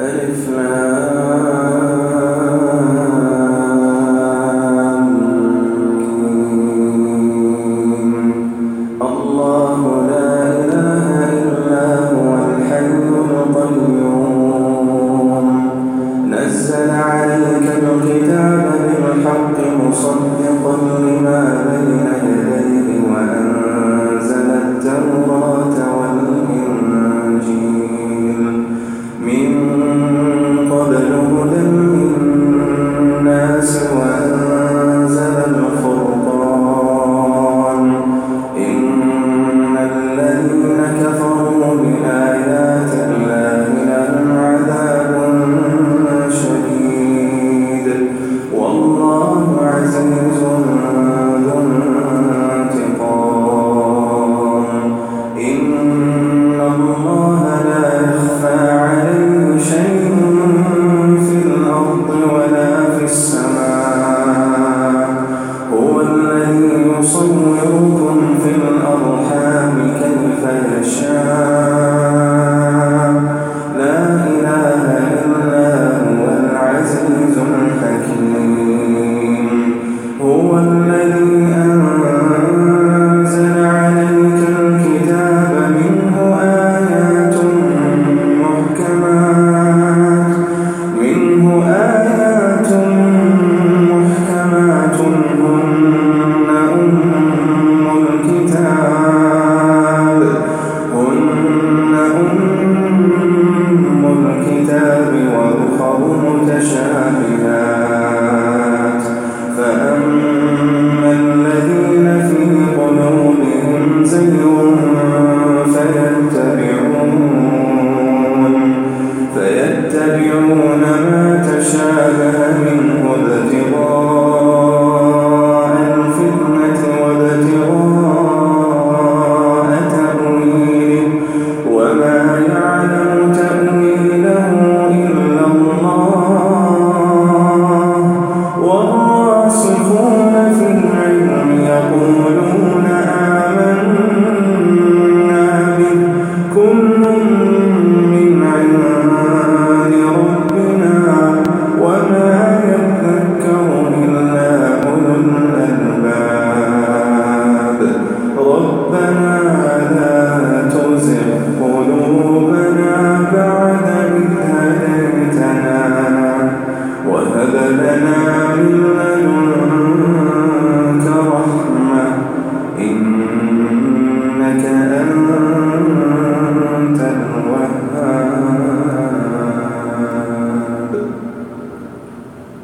ألف لام. يخلقكم في الأرحام كيف يشاء. لا إله إلا هو العزيز الحكيم. هو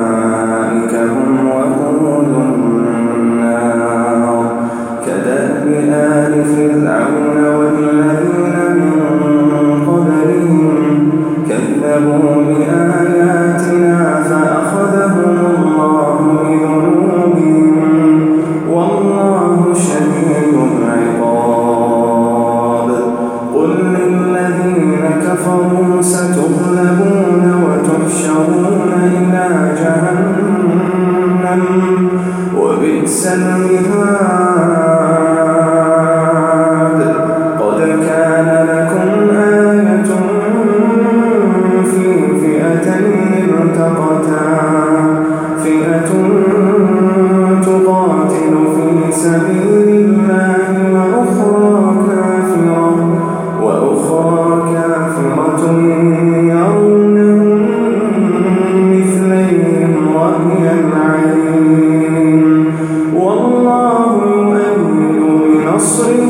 أولئك هم وقود النار كدأب آل فرعون بئس الرهان الله